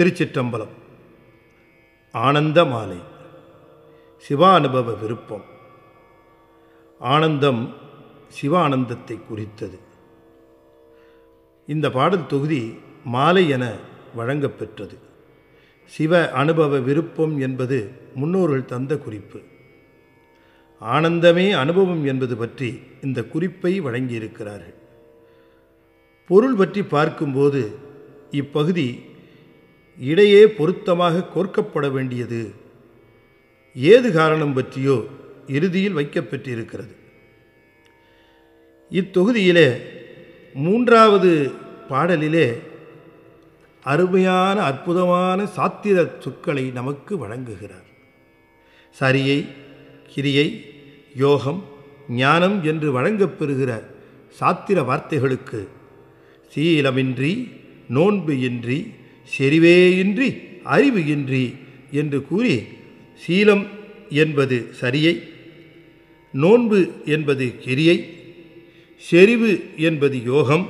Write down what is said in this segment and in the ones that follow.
திருச்சிற்றம்பலம். ஆனந்த மாலை சிவானுபவ விருப்பம். ஆனந்தம் சிவானந்தத்தை குறித்தது. இந்த பாடல் தொகுதி மாலை என வழங்கப்பெற்றது சிவ அனுபவ விருப்பம் என்பது முன்னோர்கள் தந்த குறிப்பு. ஆனந்தமே அனுபவம் என்பது பற்றி இந்த குறிப்பை வழங்கியிருக்கிறார்கள். பொருள் பற்றி பார்க்கும்போது இப்பகுதி இடையே பொருத்தமாக கோர்க்கப்பட வேண்டியது. ஏது காரணம் பற்றியோ இறுதியில் வைக்கப்பெற்றிருக்கிறது. இத்தொகுதியிலே மூன்றாவது பாடலிலே அருமையான அற்புதமான சாத்திர சொற்களை நமக்கு வழங்குகிறார். சரியை கிரியை யோகம் ஞானம் என்று வழங்கப்பெறுகிற சாத்திர வார்த்தைகளுக்கு சீலமின்றி நோன்பு இன்றி செறிவேயின்றி அறிவு இன்றி என்று கூறி சீலம் என்பது சரியை நோன்பு என்பது கிரியை செறிவு என்பது யோகம்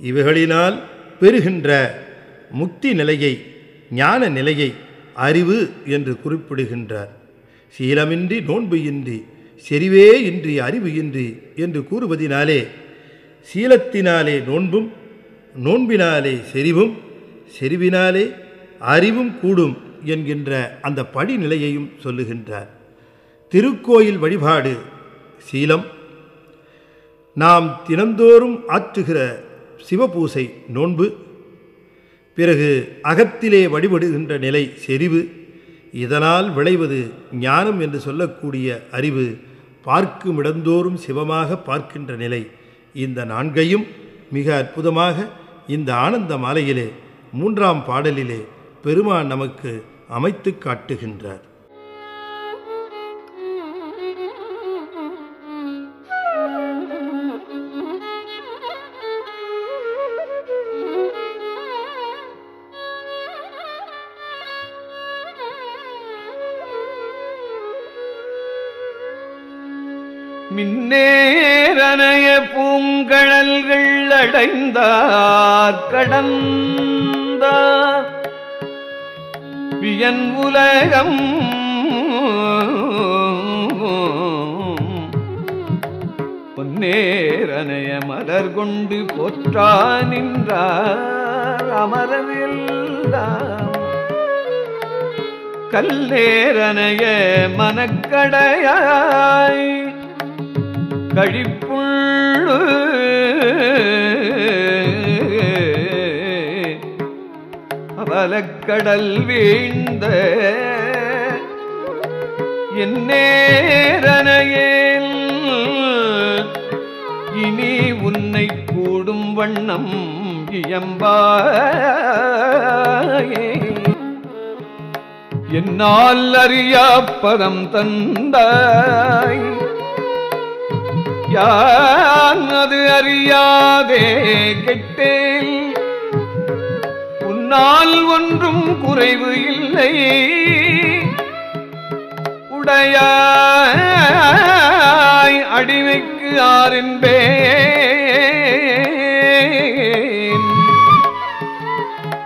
இவைகளினால் பெறுகின்ற முக்தி நிலையை ஞான நிலையை அறிவு என்று குறிப்பிடுகின்றார். சீலமின்றி நோன்பு இன்றி செறிவே இன்றி அறிவு இன்றி என்று கூறுவதினாலே சீலத்தினாலே நோன்பும் நோன்பினாலே செறிவும் செறிவினாலே அறிவும் கூடும் என்கின்ற அந்த படிநிலையையும் சொல்லுகின்றார். திருக்கோயில் வழிபாடு சீலம். நாம் தினந்தோறும் ஆற்றுகிற சிவபூசை நோன்பு. பிறகு அகத்திலே வழிபடுகின்ற நிலை செறிவு. இதனால் விளைவது ஞானம் என்று சொல்லக்கூடிய அறிவு பார்க்கும் இடந்தோறும் சிவமாக பார்க்கின்ற நிலை. இந்த நான்கையும் மிக அற்புதமாக இந்த ஆனந்த மாலையிலே மூன்றாம் பாடலிலே பெருமான் நமக்கு அமைத்து காட்டுகின்றார். மின்னேரனைய பூங்கழல்கள் அடைந்தார் கடந்தார் வியன் உலகம். பொன்னேரனைய மலர் கொண்டு போற்றா நின்றார் அமரவெல்லாம். கல்லேரனைய மனக்கடையாய் கழிப்புள்ளு அவலக்கடல் வீழ்ந்த என்னேரனையேல் இனி உன்னை கூடும் வண்ணம் இயம்பாயே. என்னால் அறியா பதம் தந்தாய். யான் அது அறியாதே கெட்டேன் உன்னால் ஒன்றும் குறைவு இல்லை. உடையாய் அடிமைக்கு ஆறின்பே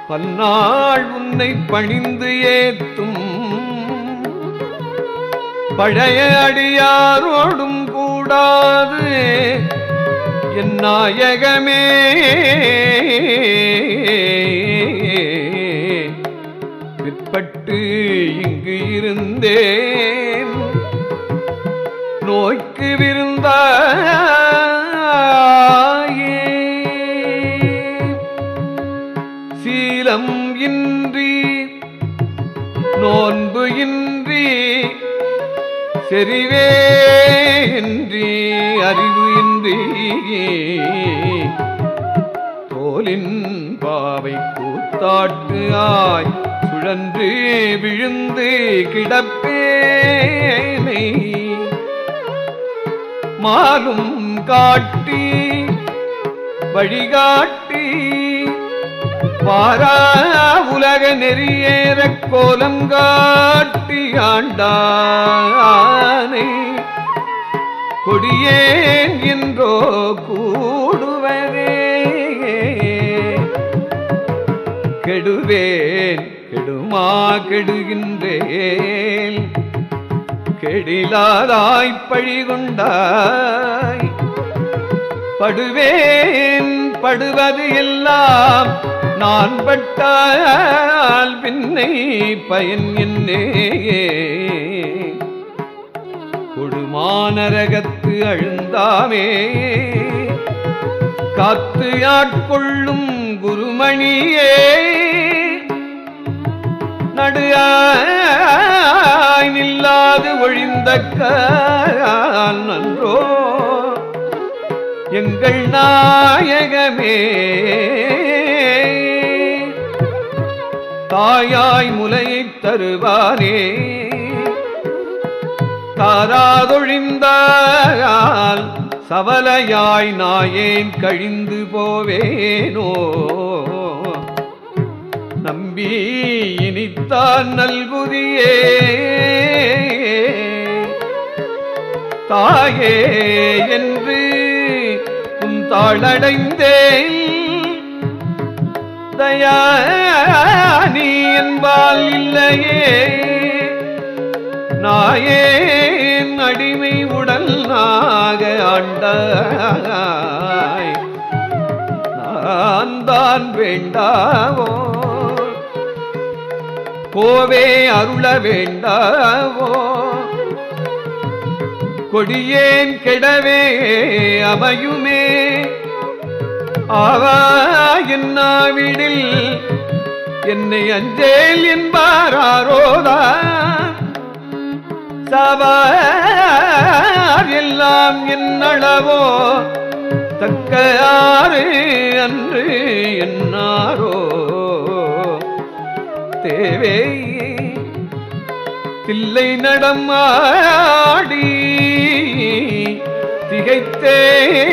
பன்னாள் உன்னை பணிந்து ஏத்தும். பழைய அடியாரோடும் கூடாது. என் நாயகமே. இங்கு இருந்தேன். நோய்க்கு விருந்தாயே. சீலம் இன்றி நோன்பு இன்றி செறிவே இன்றி அறிவு இன்றி தோலின் பாவை கூத்தாட்டு ஆய். சுழன்று விழுந்து கிடப்பேனை. மாலும் காட்டி வழிகாட்டி பாரா உலக நெறியேற கோலம் காட்டி ஆண்டானை. கொடியேன் என்றோ கூடுவரே. கெடுவேன் கெடுமா கெடுகின்றேன் கெடிலாதாய் பழிகொண்டாய். படுவேன் படுவது எல்லாம் நான் பட்டால் பின்னை பயன் என்னே கொடுமானரகத்து அழுந்தாமே. காத்து ஆட்கொள்ளும் குருமணியே. நடுஆய் நில்லாது ஒழிந்த நன்றோ? எங்கள் நாயகமே தாயாய் முலை தருவானே? தாராதொழிந்தால் சவலையாய் நாயேன் கழிந்து போவேனோ? நம்பி இனித்தான் நல்குதியே. தாயே என்று உன் தாளடைந்தேன் தயா என்பால் இல்லையே. நாயேன் அடிமை உடல் நாக ஆண்டாய். நான் தான் வேண்டாவோ? கோவே அருள வேண்டாவோ? கொடியேன் கெடவே அமையுமே? ஆவாயின்னாவிடில் என்னை அஞ்சேல் என்பாரோதா சவார் எல்லாம் என்னளவோ? தக்கையாறு அன்று என்னாரோ? தேவே. தில்லை நடமாடி திகைத்தேன்.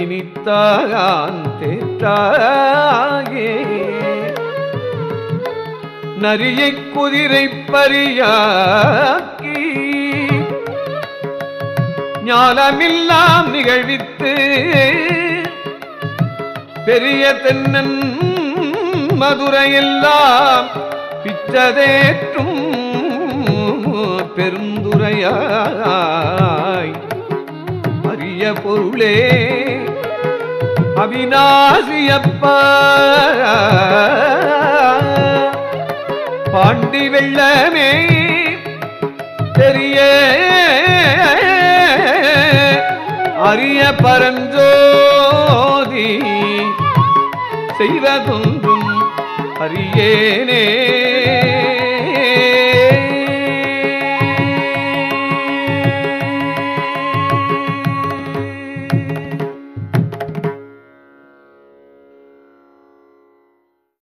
இனித்தான் தேத்தாயே நரியை குதிரை பறியாக்கி ஞானமில்லாம் நிகழ்வித்து பெரிய தென்னன் மதுரையெல்லாம் பிச்சதேற்றும் பெருந்துரையாய். அரிய பொருளே அவிநாசியப்பா. பாண்டி வெள்ளமே தெரிய அரிய பரஞ்சோதி செய்வதும் அறியேனே.